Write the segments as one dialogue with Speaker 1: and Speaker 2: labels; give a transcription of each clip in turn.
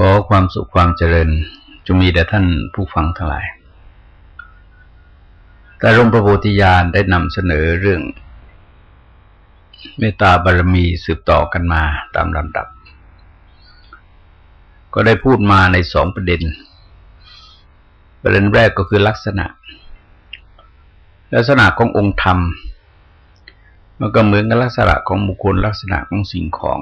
Speaker 1: ขอความสุขความเจริญจงมีแด่ท่านผู้ฟังทั้งหลาย แต่หลวงพระโพธิญาณได้นำเสนอเรื่อง เมตตาบารมีสืบต่อกันมาตามลำดับ ก็ได้พูดมาในสองประเด็น ประเด็นแรกก็คือลักษณะ ลักษณะขององค์ธรรม มันก็เหมือนกับลักษณะของบุคคลลักษณะของสิ่งของ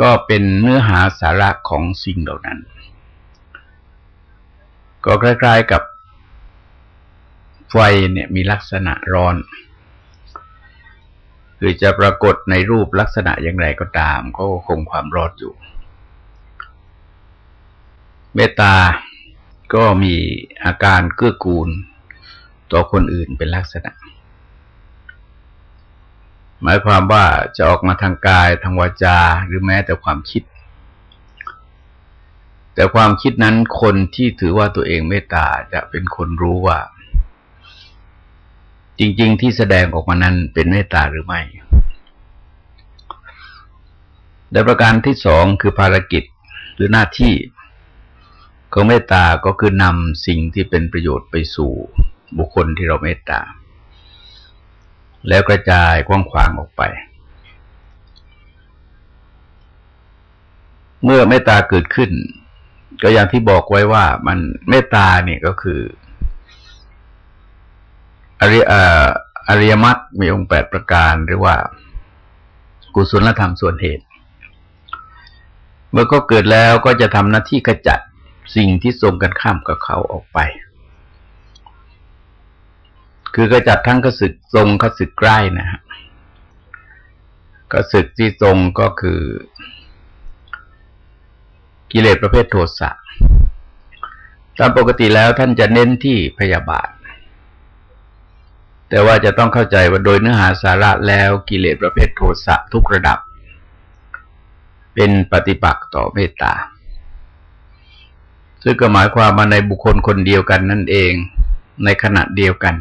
Speaker 1: ก็เป็นเนื้อหาสาระของสิ่งเหล่านั้น ก็คล้ายๆกับไฟเนี่ยมีลักษณะร้อน คือจะปรากฏในรูปลักษณะอย่างไรก็ตาม ก็คงความร้อนอยู่ เมตตาก็มีอาการเกื้อกูลต่อคนอื่นเป็นลักษณะ หมายความว่าจะออกมาทางกายทางวาจาหรือแม้แต่ความคิด แต่ความคิดนั้นคนที่ถือว่าตัวเองเมตตาจะเป็นคนรู้ว่า จริง ๆ ที่แสดงออกมานั้นเป็นเมตตาหรือไม่และประการที่สองคือภารกิจหรือหน้าที่ของเมตตาก็คือนำสิ่งที่เป็นประโยชน์ไปสู่บุคคลที่เราเมตตา แล้วกระจายกว้างขวางออกไป เมื่อเมตตาเกิดขึ้น ก็อย่างที่บอกไว้ว่ามันเมตตาเนี่ยก็คือ อริอริยมรรคมีองค์แปดประการหรือว่า กุศลธรรมส่วนเหตุ เมื่อก็เกิดแล้วก็จะทำหน้าที่ขจัดสิ่งที่ทรงกันข้ามกับเขาออกไป คือกระจัดทั้งกระสึกทรงกระสึกใกล้นะฮะกระสึกที่ทรงก็คือ กิเลสประเภทโทสะตามปกติแล้วท่านจะเน้นที่พยาบาท แต่ว่าจะต้องเข้าใจว่าโดยเนื้อหาสาระแล้วกิเลสประเภทโทสะทุกระดับ เป็นปฏิปักษ์ต่อเมตตา ซึ่งก็หมายความมาในบุคคลคนเดียวกันนั่นเองในขณะเดียวกัน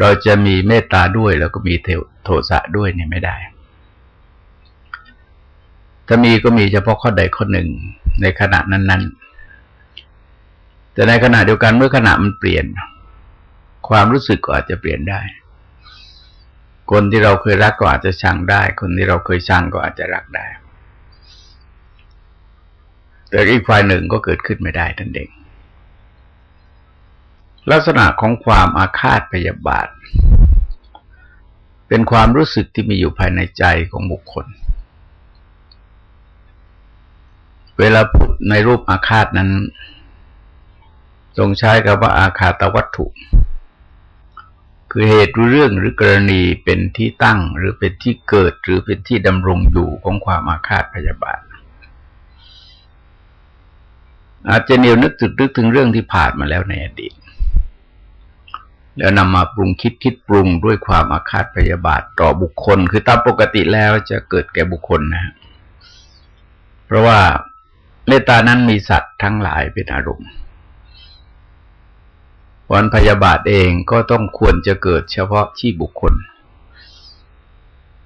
Speaker 1: เราจะมีเมตตาด้วยแล้วก็มีโทสะด้วยเนี่ยไม่ได้ ถ้ามีก็มีเฉพาะข้อใดข้อหนึ่งในขณะนั้น ๆ แต่ในขณะเดียวกันเมื่อขณะมันเปลี่ยน ความรู้สึกก็อาจจะเปลี่ยนได้ คนที่เราเคยรักก็อาจจะชังได้ คนที่เราเคยชังก็อาจจะรักได้ แต่อีกฝ่ายหนึ่งก็เกิดขึ้นไม่ได้ทันเอง ลักษณะของความอาฆาตพยาบาท เป็นความรู้สึกที่มีอยู่ภายในใจของบุคคล เวลาพูดในรูปอาฆาตนั้นทรงใช้คำว่าอาคาตวัตถุ คือเหตุเรื่องหรือกรณีเป็นที่ตั้งหรือเป็นที่เกิดหรือเป็นที่ดำรงอยู่ของความอาฆาตพยาบาทอาจจะเนียวนึกถึงนึกถึงเรื่องที่ผ่านมาแล้วในอดีต แล้วนำมาปรุงคิดคิดปรุงด้วยความอาฆาตพยาบาทต่อบุคคล คือตามปกติแล้วจะเกิดแก่บุคคลนะ เพราะว่าเมตตานั้นมีสัตว์ทั้งหลายเป็นอารมณ์วันพยาบาทเองก็ต้องควรจะเกิดเฉพาะที่บุคคล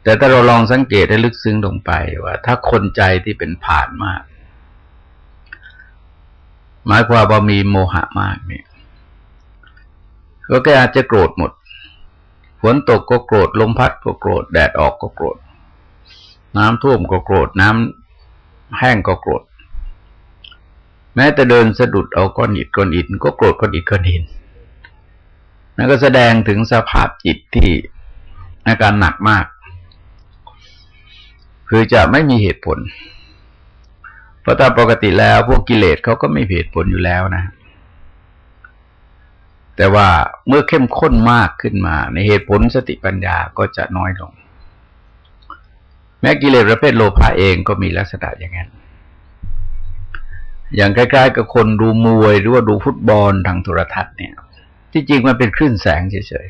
Speaker 1: แต่ถ้าเราลองสังเกตได้ลึกซึ้งลงไปว่า ถ้าคนใจที่เป็นผ่านมาก หมายความว่ามีโมหะมากเนี่ย ก็แกอาจจะโกรธหมด ฝนตกก็โกรธ ลมพัดก็โกรธ แดดออกก็โกรธ น้ำท่วมก็โกรธ น้ำแห้งก็โกรธ แม้แต่เดินสะดุดเอาก้อนอิฐก้อนอิฐก็โกรธก้อนอิฐก้อนหินนั่นก็แสดงถึงสภาพจิตที่อาการหนักมาก คือจะไม่มีเหตุผล เพราะตามปกติแล้วพวกกิเลสเขาก็ไม่เหตุผลอยู่แล้วนะ แต่ว่าเมื่อเข้มข้นมากขึ้นมา ในเหตุผลสติปัญญาก็จะน้อยลง แม้กิเลสประเภทโลภะเองก็มีลักษณะอย่างนั้น อย่างใกล้ๆกับคนดูมวยหรือว่าดูฟุตบอลทางโทรทัศน์เนี่ย ที่จริงมันเป็นคลื่นแสงเฉย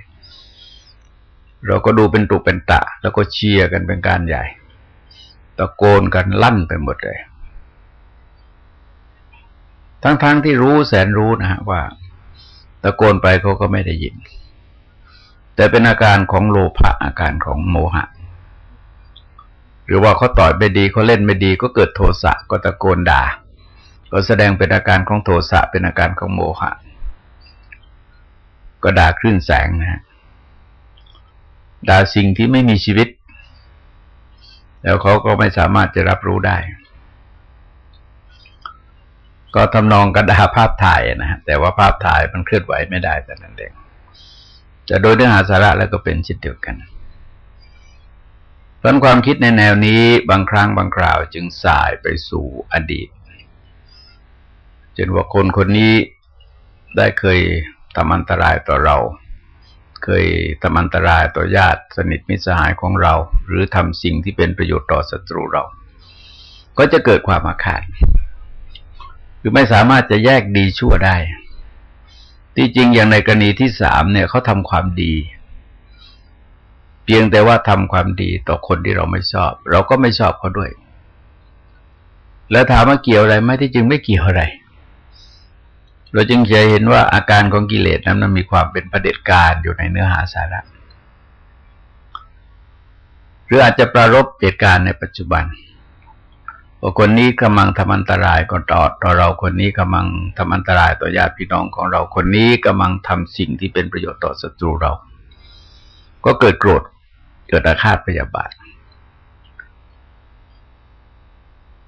Speaker 1: ๆ เราก็ดูเป็นตุเป็นตะ แล้วก็เชียร์กันเป็นการใหญ่ ตะโกนกันลั่นไปหมดเลย ทั้งๆทที่รู้แสนรู้นะฮะว่า ตะโกนไปเขาก็ไม่ได้ยิน แต่เป็นอาการของโลภะอาการของโมหะ หรือว่าเขาต่อยไม่ดีเขาเล่นไม่ดีก็เกิดโทสะก็ตะโกนด่า ก็แสดงเป็นอาการของโทสะเป็นอาการของโมหะ ก็ด่าคลื่นแสงนะฮะด่าสิ่งที่ไม่มีชีวิต แล้วเขาก็ไม่สามารถจะรับรู้ได้ ก็ทำนองกระดาภาพถ่ายนะฮะแต่ว่าภาพถ่ายมันเคลื่อนไหวไม่ได้แต่นั้นเองจะโดยเนื้อหาสาระแล้วก็เป็นเช่นเดียวกันเพราะความคิดในแนวนี้บางครั้งบางคราวจึงสายไปสู่อดีตจนว่าคนคนนี้ได้เคยทำอันตรายต่อเรา เคยทำอันตรายต่อญาติสนิทมิตรสหายของเรา หรือทำสิ่งที่เป็นประโยชน์ต่อศัตรูเรา ก็จะเกิดความอาฆาต คือไม่สามารถจะแยกดีชั่วได้ ที่จริงอย่างในกรณีที่สามเนี่ยเขาทำความดี เพียงแต่ว่าทำความดีต่อคนที่เราไม่ชอบ เราก็ไม่ชอบเขาด้วย แล้วถามว่าเกี่ยวอะไรไหมที่จริงไม่เกี่ยวอะไร เราจึงจะเห็นว่าอาการของกิเลสนั้นมันมีความเป็นประเด็จการอยู่ในเนื้อหาสาระหรืออาจจะประรบเหตุการณ์ในปัจจุบัน ว่าคนนี้กำลังทำอันตรายก่อนต่อต่อเราคนนี้กำลังทำอันตรายต่อญาติพี่น้องของเราคนนี้กำลังทำสิ่งที่เป็นประโยชน์ต่อศัตรูเรา ก็เกิดโกรธเกิดอาฆาตพยาบาท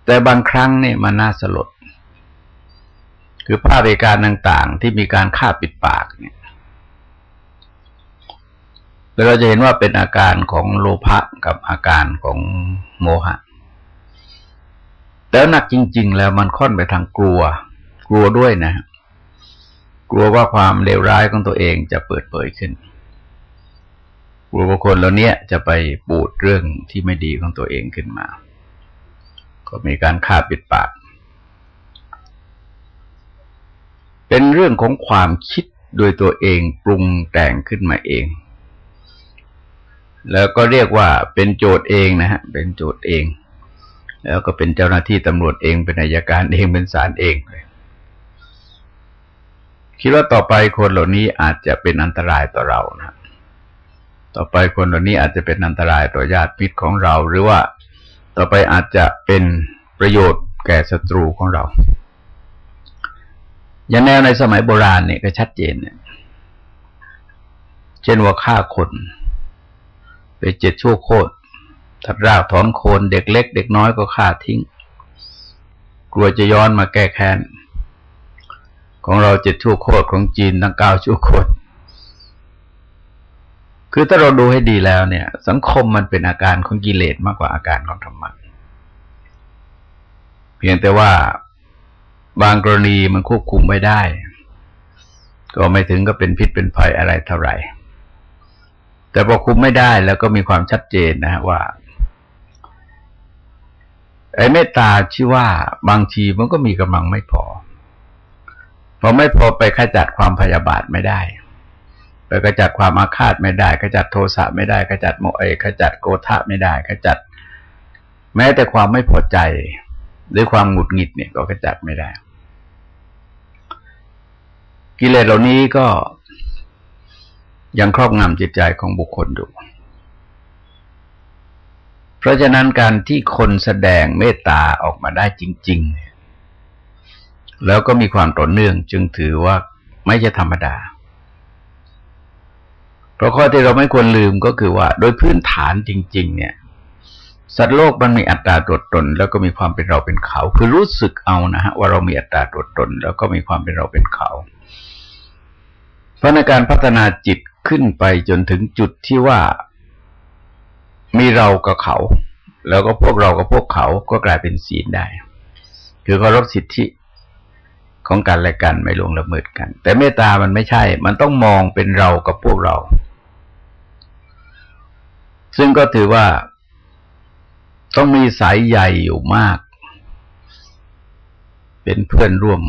Speaker 1: แต่บางครั้งเนี่ยมันน่าสลด คือภาพเหตุการณ์ต่าง ๆ ที่มีการฆ่าปิดปากเนี่ยเราจะเห็นว่าเป็นอาการของโลภะกับอาการของโมหะ แล้วหนักจริง ๆ แล้วมันค่อนไปทางกลัว กลัวด้วยนะ กลัวว่าความเลวร้ายของตัวเองจะเปิดเผยขึ้น กลัวว่าคนเหล่านี้จะไปปูดเรื่องที่ไม่ดีของตัวเองขึ้นมา ก็มีการฆ่าปิดปาก เป็นเรื่องของความคิดโดยตัวเองปรุงแต่งขึ้นมาเอง แล้วก็เรียกว่าเป็นโจทย์เองนะฮะ เป็นโจทย์เอง แล้วก็เป็นเจ้าหน้าที่ตำรวจเองเป็นอายการเองเป็นศาลเองเลยคิดว่าต่อไปคนเหล่านี้อาจจะเป็นอันตรายต่อเรานะต่อไปคนเหล่านี้อาจจะเป็นอันตรายต่อญาติพิษของเรา หรือว่าต่อไปอาจจะเป็นประโยชน์แก่ศัตรูของเรา อย่างแนวในสมัยโบราณเนี่ยก็ชัดเจนเนี่ยเช่นว่าฆ่าคน ไปเจ็ดชั่วโคตร ทัดรากถอนโคนเด็กเล็ก เด็กน้อยก็ฆ่าทิ้ง กลัวจะย้อนมาแก้แค้น ของเราเจ็ดชั่วโคตรของจีนตั้งเก้าชั่วโคตรคือถ้าเราดูให้ดีแล้วเนี่ย สังคมมันเป็นอาการของกิเลสมากกว่าอาการของธรรมะเพียงแต่ว่าบางกรณีมันควบคุมไม่ได้ ก็ไม่ถึงก็เป็นพิษเป็นภัยอะไรเท่าไหร่แต่พอคุมไม่ได้แล้วก็มีความชัดเจนนะว่า ไอ้เมตตาชื่อว่าบางทีมันก็มีกำลังไม่พอพอไม่พอไปขจัดความพยาบาทไม่ได้ ไปขจัดความอาฆาตไม่ได้ขจัดโทสะไม่ได้ขจัดโมเอขจัดโกธะไม่ได้ขจัด แม้แต่ความไม่พอใจหรือความหงุดหงิดเนี่ยก็ขจัดไม่ได้ กิเลสเหล่านี้ก็ยังครอบงำจิตใจของบุคคลอยู่ เพราะฉะนั้นการที่คนแสดงเมตตาออกมาได้จริง ๆ แล้วก็มีความต่อเนื่องจึงถือว่าไม่ใช่ธรรมดา เพราะข้อที่เราไม่ควรลืมก็คือว่า โดยพื้นฐานจริง ๆ เนี่ย สัตว์โลกมันมีอัตราตัวตน แล้วก็มีความเป็นเราเป็นเขา คือรู้สึกเอานะฮะว่าเรามีอัตราตัวตน แล้วก็มีความเป็นเราเป็นเขาเพราะในการพัฒนาจิตขึ้นไปจนถึงจุดที่ว่า มีเรากับเขา แล้วก็พวกเรากับพวกเขาก็กลายเป็นศีลได้ คือเคารพสิทธิของกันและกันไม่ลงละเมิดกัน แต่เมตตามันไม่ใช่ มันต้องมองเป็นเรากับพวกเรา ซึ่งก็ถือว่าต้องมีสายใหญ่อยู่มาก เป็นเพื่อนร่วม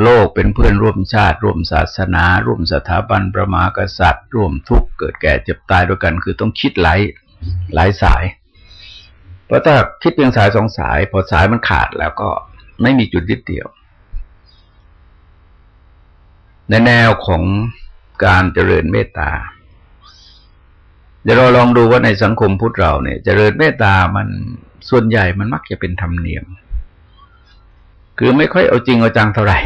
Speaker 1: โลกเป็นเพื่อนร่วมชาติ ร่วมศาสนา ร่วมสถาบันประมากษัตริย์ ร่วมทุกข์เกิดแก่เจ็บตายด้วยกัน คือต้องคิดหลายหลายสาย เพราะถ้าคิดเพียงสายสองสาย พอสายมันขาดแล้วก็ไม่มีจุดยึดเดียว ในแนวของการเจริญเมตตาเดี๋ยวเราลองดูว่าในสังคมพุทธเราเนี่ยจเจริญเมตตามันส่วนใหญ่มันมักจะเป็นธรรมเนียม คือไม่ค่อยเอาจริงเอาจังเท่าไหร่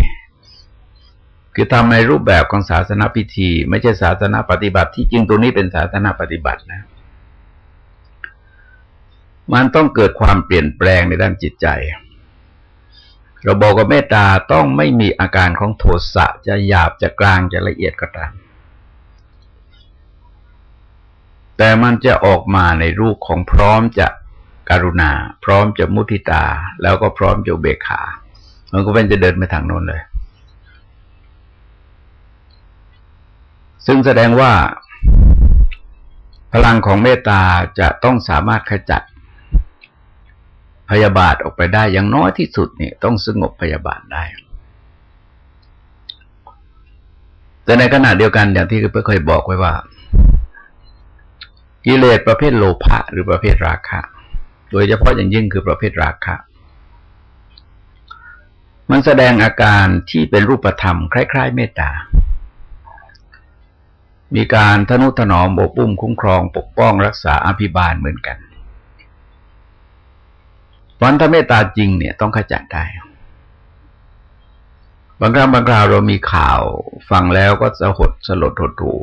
Speaker 1: คือทำในรูปแบบของศาสนาพิธี ไม่ใช่ศาสนาปฏิบัติ ที่จริงตรงนี้เป็นศาสนาปฏิบัตินะ มันต้องเกิดความเปลี่ยนแปลงในด้านจิตใจเราบอกว่าเมตตาต้องไม่มีอาการของโทสะจะหยาบจะกลางจะละเอียดก็ตาม แต่มันจะออกมาในรูปของพร้อมจะการุณา พร้อมจะมุทิตา แล้วก็พร้อมจะเบกขา มันก็เป็นจะเดินไปทางโน้นเลย ซึ่งแสดงว่า พลังของเมตตาจะต้องสามารถขจัด พยาบาทออกไปได้อย่างน้อยที่สุดเนี่ยต้องสงบพยาบาทได้ แต่ในขณะเดียวกันอย่างที่เคยบอกไว้ว่า กิเลสประเภทโลภะหรือประเภทราคะ โดยเฉพาะอย่างยิ่งคือประเภทราคะ มันแสดงอาการที่เป็นรูปธรรม คล้าย ๆ เมตตา มีการทนุถนอมโบปุ้มคุ้มครอง ปกป้องรักษาอภิบาลเหมือนกันวันถ้าเมตตาจริงเนี่ยต้องขจัดได้ บางครั้งบางคราวเรามีข่าวฟังแล้วก็จะหดสลดหดหู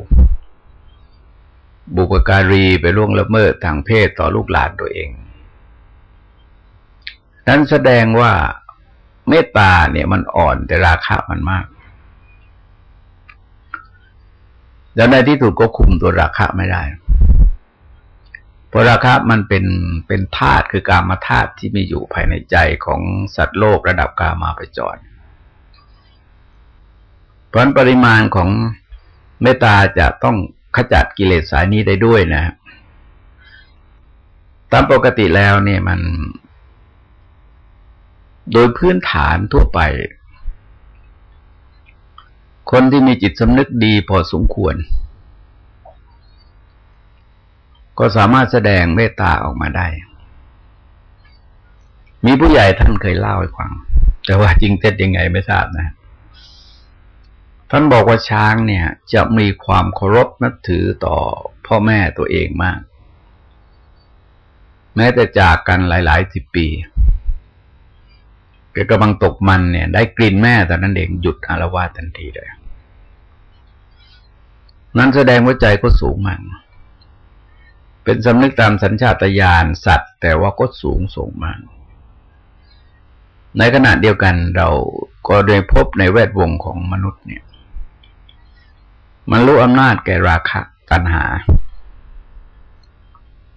Speaker 1: บุกการีไปล่วงละเมิดทางเพศต่อลูกหลานตัวเอง นั้นแสดงว่า เมตตาเนี่ยมันอ่อนแต่ราคามันมาก แล้วในที่ถูกก็คุมตัวราคาไม่ได้ เพราะราคะมันเป็นเป็นธาตุคือกามาธาตุที่มีอยู่ภายในใจของสัตว์โลกระดับกามาไปจรเพราะปริมาณของเมตตาจะต้องขจัดกิเลสสายนี้ได้ด้วยนะ ตามปกติแล้วเนี่ยมัน โดยพื้นฐานทั่วไป คนที่มีจิตสำนึกดีพอสมควร ก็สามารถแสดงเมตตาออกมาได้ มีผู้ใหญ่ท่านเคยเล่าให้ฟัง แต่ว่าจริงเท็จยังไงไม่ทราบนะท่านบอกว่าช้างเนี่ย จะมีความเคารพนับถือต่อพ่อแม่ตัวเองมาก แม้แต่จากกันหลาย ๆ สิบปี แกกำลังตกมันเนี่ย ได้กลิ่นแม่แต่นั้นเองหยุดอารวาสทันทีเลยนั้นแสดงว่าใจก็สูงมาก เป็นสำนึกตามสัญชาตญาณสัตว์ แต่ว่าก็สูงส่งมาก ในขณะเดียวกันเราก็ได้พบในแวดวงของมนุษย์เนี่ย มันรู้อำนาจแก่ราคะตัณหา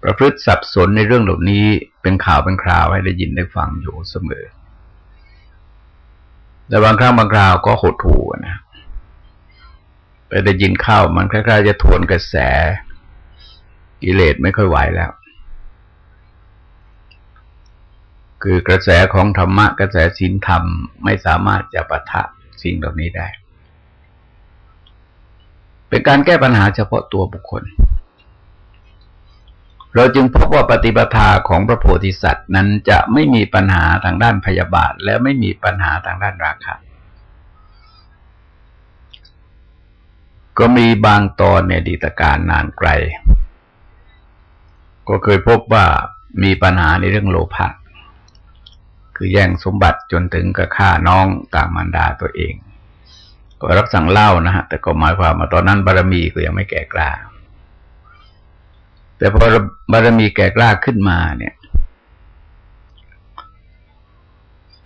Speaker 1: ประพฤติสับสนในเรื่องเหล่านี้เป็นข่าวเป็นคราวให้ได้ยินได้ฟังอยู่เสมอ แต่บางครั้งบางคราวก็หดหูนะไปได้ยินข้าวมันคล้ายๆจะทวนกระแส กิเลสไม่ค่อยไหวแล้ว คือกระแสของธรรมะกระแสศีลธรรมไม่สามารถจะปะทะสิ่งเหล่านี้ได้ เป็นการแก้ปัญหาเฉพาะตัวบุคคล เราจึงพบว่าปฏิปทาของพระโพธิสัตว์นั้นจะไม่มีปัญหาทางด้านพยาบาท และไม่มีปัญหาทางด้านราคะก็มีบางตอนในดีตการนานไกล ก็เคยพบว่ามีปัญหาในเรื่องโลภะคือแย่งสมบัติจนถึงกับฆ่าน้องต่างมารดาตัวเอง ก็รับสั่งเล่านะฮะ แต่ก็หมายความว่าตอนนั้นบารมีก็ยังไม่แก่กล้า แต่พอบารมีแก่กล้าขึ้นมาเนี่ย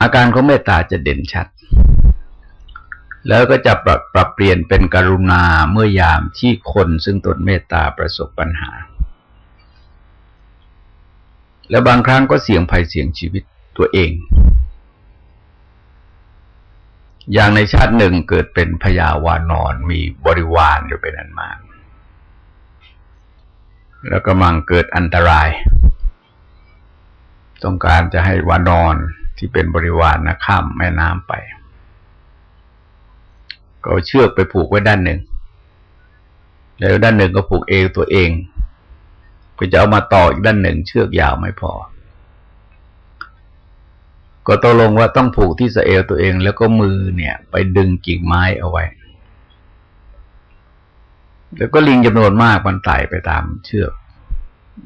Speaker 1: อาการของเมตตาจะเด่นชัด แล้วก็จะปรับปรับเปลี่ยนเป็นกรุณาเมื่อยามที่คนซึ่งตนเมตตาประสบปัญหา แล้วบางครั้งก็เสี่ยงภัยเสี่ยงชีวิตตัวเอง อย่างในชาติหนึ่งเกิดเป็นพญาวานอนมีบริวารอยู่เป็นอันมาก แล้วกำลังเกิดอันตราย ต้องการจะให้วานอนที่เป็นบริวารนะข้ามแม่น้ำไป ก็เชือกไปผูกไว้ด้านหนึ่ง แล้วด้านหนึ่งก็ผูกเอวตัวเอง ก็จะเอามาต่ออีกด้านหนึ่ง เชือกยาวไม่พอ ก็ตกลงว่าต้องผูกที่สเอวตัวเอง แล้วก็มือเนี่ย ไปดึงกิ่งไม้เอาไว้ แล้วก็ลิงจำนวนมากมันไต่ไปตามเชือก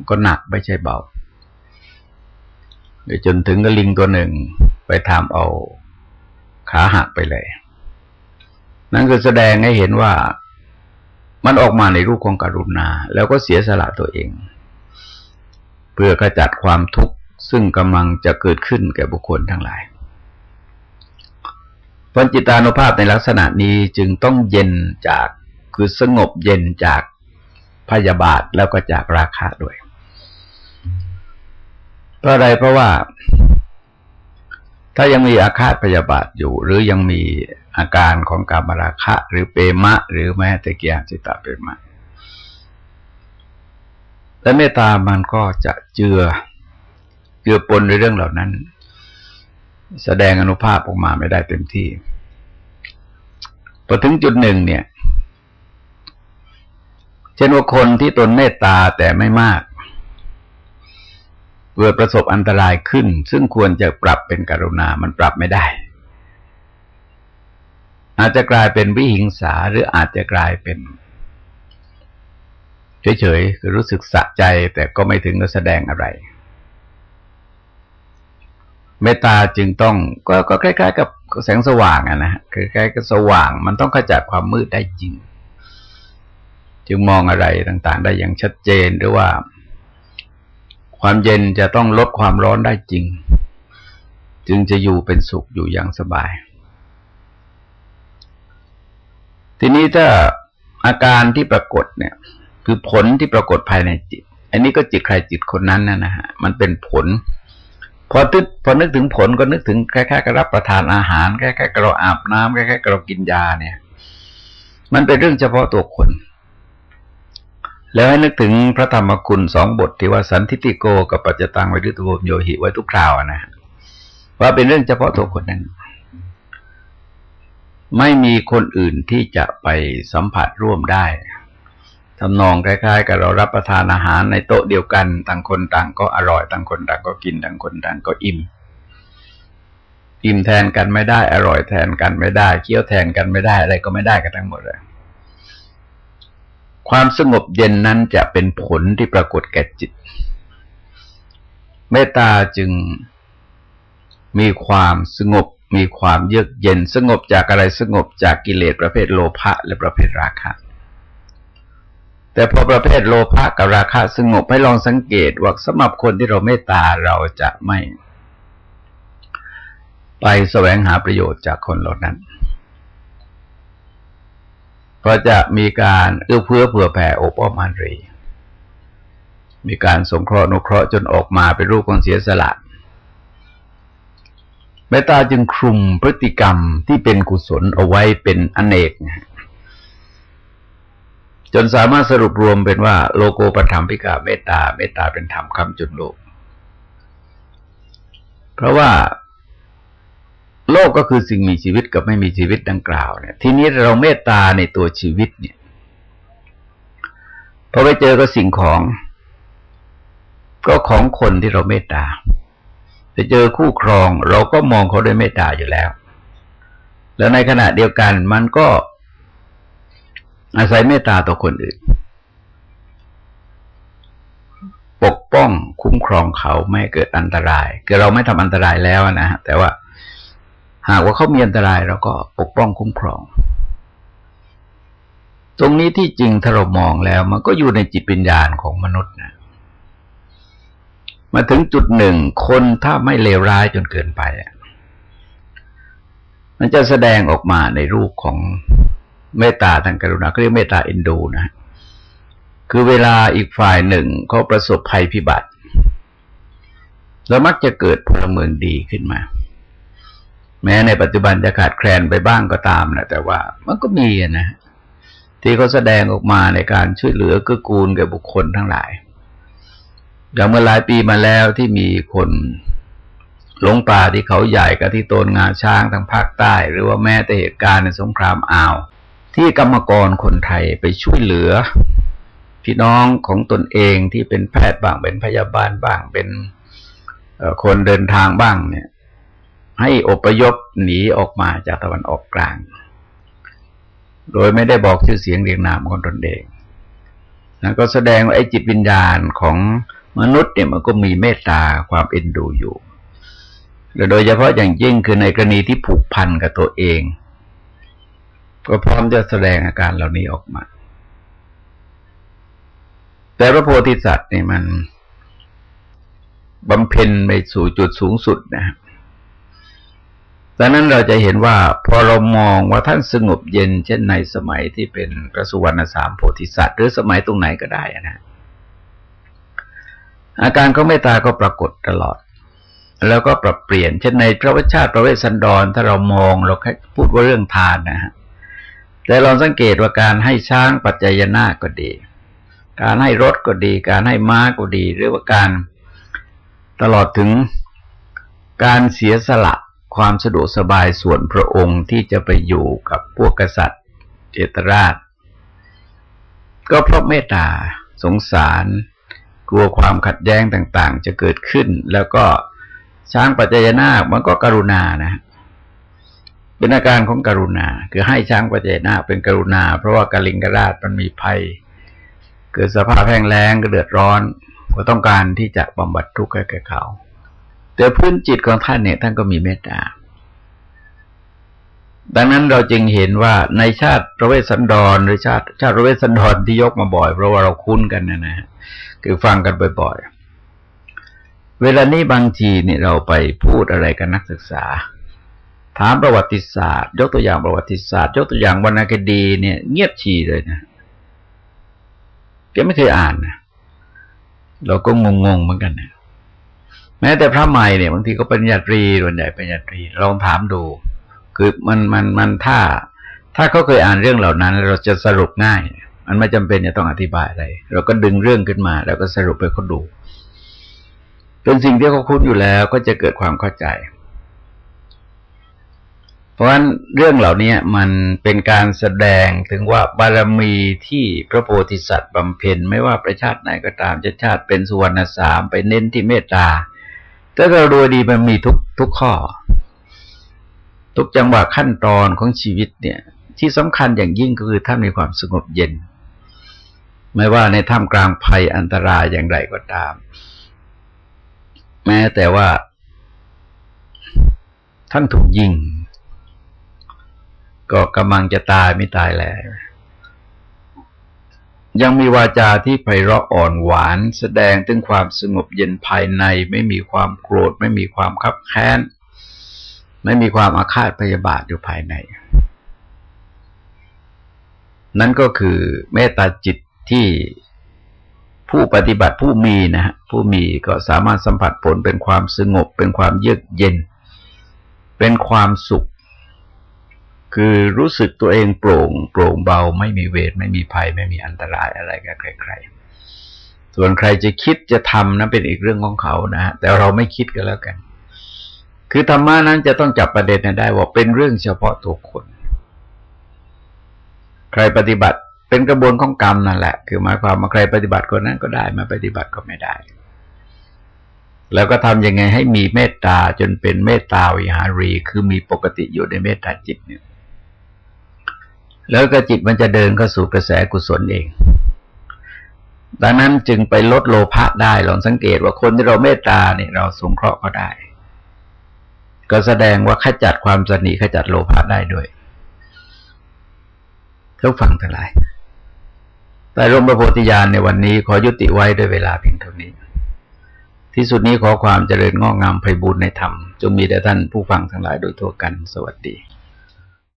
Speaker 1: ก็หนักไม่ใช่เบาไปจนถึงกระลิงตัวหนึ่งไปทำเอาขาหักไปเลย นั่นคือแสดงให้เห็นว่ามันออกมาในรูปของกรุณา แล้วก็เสียสละตัวเอง เพื่อขจัดความทุกข์ซึ่งกำลังจะเกิดขึ้นแก่บุคคลทั้งหลายพันจิตานุภาพในลักษณะนี้จึงต้องเย็นจาก คือสงบเย็นจากพยาบาทแล้วก็จากราคะด้วยเพราะอะไรเพราะว่า ถ้ายังมีอาฆาตพยาบาทอยู่ หรือยังมีอาการของกามราคะ หรือเปมะ หรือแม้แต่เกียรติตาเปมะแต่เมตตามันก็จะเจือเจือปนในเรื่องเหล่านั้น แสดงอนุภาพออกมาไม่ได้เต็มที่พอถึงจุดหนึ่งเนี่ย เช่นว่าคนที่ตนเมตตาแต่ไม่มากเกิดประสบอันตรายขึ้น ซึ่งควรจะปรับเป็นกรุณา มันปรับไม่ได้ อาจจะกลายเป็นวิหิงสาหรืออาจจะกลายเป็นเฉยๆคือรู้สึกสะใจแต่ก็ไม่ถึงกับแสดงอะไร เมตตาจึงต้องก็ก็คล้ๆกับแสงสว่างอะนะคือคล้กับสว่าง มันต้องขจัดความมืดได้จริง จึงมองอะไรต่างๆ ได้อย่างชัดเจนหรือว่า ความเย็นจะต้องลดความร้อนได้จริง จึงจะอยู่เป็นสุขอยู่อย่างสบาย ทีนี้ถ้าอาการที่ปรากฏเนี่ย คือผลที่ปรากฏภายในจิต อันนี้ก็จิตใครจิตคนนั้นนะนะฮะมันเป็นผลพอตึกพอนึกถึงผลก็นึกถึงคล้ายๆกับรับประทานอาหารคล้ายๆกับเราอาบน้ำคล้ายๆกับเรากินยาเนี่ย มันเป็นเรื่องเฉพาะตัวคน แล้วให้นึกถึงพระธรรมคุณสองบทที่ว่าสันทิติโกกับปัจจตังไว้ดุตโวมโยหิไว้ทุกคราวนะว่าเป็นเรื่องเฉพาะตัวคนนั้น ไม่มีคนอื่นที่จะไปสัมผัสร่วมได้ทำนองคล้ายๆ กับเรารับประทานอาหารในโต๊ะเดียวกันต่างคนต่างก็อร่อยต่างคนต่างก็กินต่างคนต่างก็อิ่มอิ่มแทนกันไม่ได้ อร่อยแทนกันไม่ได้เคี้ยวแทนกันไม่ได้อะไรก็ไม่ได้กันทั้งหมดเลย ความสงบเย็นนั้นจะเป็นผลที่ปรากฏแก่จิต เมตตาจึงมีความสงบ มีความเยือกเย็น สงบจากอะไรสงบจากกิเลสประเภทโลภะและประเภทราคะแต่พอประเภทโลภะกับราคะสงบให้ลองสังเกตว่าสำหรับคนที่เราเมตตาเราจะไม่ ไปแสวงหาประโยชน์จากคนเหล่านั้น เพราะจะมีการเอื้อเฟื้อเผื่อแผ่โอปอมานรี มีการสงเคราะห์นุเคราะห์จนออกมาเป็นรูปของเสียสละเมตตาจึงคลุมพฤติกรรมที่เป็นกุศลเอาไว้เป็นอเนก จนสามารถสรุปรวมเป็นว่าโลโกปธรรมพิกาเมตตาเมตตาเป็นธรรมคำจุดโลก เพราะว่า โลกก็คือสิ่งมีชีวิตกับไม่มีชีวิตดังกล่าวเนี่ย ทีนี้เราเมตตาในตัวชีวิตเนี่ยพอไปเจอกับสิ่งของ ก็ของคนที่เราเมตตาไปเจอคู่ครอง เราก็มองเขาด้วยเมตตาอยู่แล้ว แล้วในขณะเดียวกันมันก็อาศัยเมตตาต่อคนอื่น ปกป้องคุ้มครองเขาไม่เกิดอันตราย คือเราไม่ทำอันตรายแล้วนะแต่ว่า หากว่าเขามีอันตรายเราก็ปกป้องคุ้มครอง ตรงนี้ที่จริงถ้าเรามองแล้ว มันก็อยู่ในจิตวิญญาณของมนุษย์นะมาถึงจุดหนึ่งคนถ้าไม่เลวร้ายจนเกินไปมันจะแสดงออกมาในรูปของเมตตาทางกรุณาเรียกเมตตาเอ็นดูนะ คือเวลาอีกฝ่ายหนึ่งเขาประสบภัยพิบัติ แล้วมักจะเกิดพลเมืองดีขึ้นมา แม้ในปัจจุบันจะขาดแคลนไปบ้างก็ตามนะแต่ว่ามันก็มีนะที่เขาแสดงออกมาในการช่วยเหลือเกื้อกูลแก่บุคคลทั้งหลายอย่างเมื่อหลายปีมาแล้วที่มีคนหลงป่าที่เขาใหญ่กับที่โตนงาช้างทางภาคใต้ หรือว่าแม้แต่เหตุการณ์ในสงครามอ่าว ที่กรรมกรคนไทยไปช่วยเหลือ พี่น้องของตนเองที่เป็นแพทย์บ้างเป็นพยาบาลบ้างเป็นคนเดินทางบ้างเนี่ย ให้อพยพหนีออกมาจากตะวันออกกลาง โดยไม่ได้บอกชื่อเสียงเรียงนามของตนเองนะก็แสดงว่าไอ้จิตวิญญาณของมนุษย์เนี่ยมันก็มีเมตตาความเอ็นดูอยู่โดยเฉพาะอย่างยิ่งคือในกรณีที่ผูกพันกับตัวเอง ก็พร้อมจะแสดงอาการเหล่านี้ออกมา แต่พระโพธิสัตว์เนี่ยมันบำเพ็ญไปสู่จุดสูงสุดนะครับ ดังนั้นเราจะเห็นว่าพอเรามองว่าท่านสงบเย็น เช่นในสมัยที่เป็นพระสุวรรณสามโพธิสัตว์ หรือสมัยตรงไหนก็ได้นะอาการของเมตตาก็ปรากฏตลอด แล้วก็ปรับเปลี่ยน เช่นในพระวชาติพระเวสสันดร ถ้าเรามองเราแค่พูดว่าเรื่องทานนะฮะแต่ลองสังเกตว่าการให้ช้างปัจจัยนาก็ดี การให้รถก็ดี การให้ม้าก็ดี หรือว่าการตลอดถึงการเสียสละ ความสะดวกสบายส่วนพระองค์ที่จะไปอยู่กับพวกกษัตริย์เจตราช ก็เพราะเมตตาสงสาร กลัวความขัดแย้งต่าง ๆ จะเกิดขึ้น แล้วก็ช้างปัจจยนาคมันก็กรุณานะเป็นอาการของกรุณา คือให้ช้างปัจจยนาคเป็นกรุณา เพราะว่ากาลิงกราชมันมีภัย เกิดสภาพแห้งแล้งก็เดือดร้อน ก็ต้องการที่จะบำบัดทุกข์ให้แก่เขา แต่พื้นจิตของท่านเนี่ยท่านก็มีเมตตา ดังนั้นเราจึงเห็นว่าในชาติพระเวสสันดรหรือชาติชาติพระเวสสันดรที่ยกมาบ่อยเพราะว่าเราคุ้นกันนะนะคือฟังกันบ่อยๆ เวลานี้บางทีเนี่ยเราไปพูดอะไรกับนักศึกษา ถามประวัติศาสตร์ ยกตัวอย่างประวัติศาสตร์ ยกตัวอย่างวรรณคดีเนี่ย เงียบฉี่เลยนะแกไม่เคยอ่านนะเราก็งงๆเหมือนกันนะ ม้แต่พระใหม่เนี่ยบางทีก็เป็นญาตรีส่วนใหญ่เป็นญาตรีลองถามดู คือมันมันมันถ้า ถ้าเขาเคยอ่านเรื่องเหล่านั้น เราจะสรุปง่าย มันไม่จำเป็นจะต้องอธิบายอะไร เราก็ดึงเรื่องขึ้นมา แล้วก็สรุปไปเขาดูเป็นสิ่งที่เขาคุ้นอยู่แล้วก็จะเกิดความเข้าใจ เพราะฉะนั้นเรื่องเหล่านี้มันเป็นการแสดงถึงว่าบารมีที่พระโพธิสัตว์บำเพ็ญไม่ว่าประชาติไหนก็ตามจะชาติเป็นสุวรรณสามไปเน้นที่เมตตา ถ้าเราดูดีมันมีทุกทุกข้อ ทุกจังหวะขั้นตอนของชีวิตเนี่ย ที่สำคัญอย่างยิ่งก็คือท่านมีความสงบเย็น ไม่ว่าในท่ามกลางภัยอันตรายอย่างไรก็ตาม แม้แต่ว่า ท่านถูกยิง ก็กำลังจะตายไม่ตายแล้ว ยังมีวาจาที่ไพเราะอ่อนหวาน แสดงถึงความสงบเย็นภายใน ไม่มีความโกรธ ไม่มีความคับแค้น ไม่มีความอาฆาตพยาบาทอยู่ภายใน นั่นก็คือเมตตาจิตที่ผู้ปฏิบัติผู้มีนะฮะผู้มีก็สามารถสัมผัสผลเป็นความสงบ เป็นความเยือกเย็น เป็นความสุข คือรู้สึกตัวเองโปร่งโปร่งเบา ไม่มีเวท ไม่มีภัย ไม่มีอันตรายอะไรกับใครๆ ส่วนใครจะคิดจะทำนั้นเป็นอีกเรื่องของเขานะฮะแต่เราไม่คิดกันแล้วกัน คือธรรมะนั้นจะต้องจับประเด็นได้ว่าเป็นเรื่องเฉพาะตัวคน ใครปฏิบัติเป็นกระบวนของกรรมนั่นแหละ คือหมายความว่าใครปฏิบัติคนนั้นก็ได้มาปฏิบัติก็ไม่ได้ แล้วก็ทำยังไงให้มีเมตตาจนเป็นเมตตาวิหารี คือมีปกติอยู่ในเมตตาจิตเนี่ย แล้วก็จิตมันจะเดินเข้าสู่กระแสกุศลเอง ดังนั้นจึงไปลดโลภะได้ลองสังเกตว่าคนที่เราเมตตาเนี่ยเราสงเคราะห์ก็ได้ ก็แสดงว่าขจัดความสนิขจัดโลภะได้ด้วยทุกฝั่งทั้งหลายแต่ร่มประโพธิญาณในวันนี้ขอยุติไว้ด้วยเวลาเพียงเท่านี้ ที่สุดนี้ขอความเจริญงอกงามไพบูรณ์ในธรรมจงมีแด่ท่านผู้ฟังทั้งหลายโดยทั่วกัน สวัสดี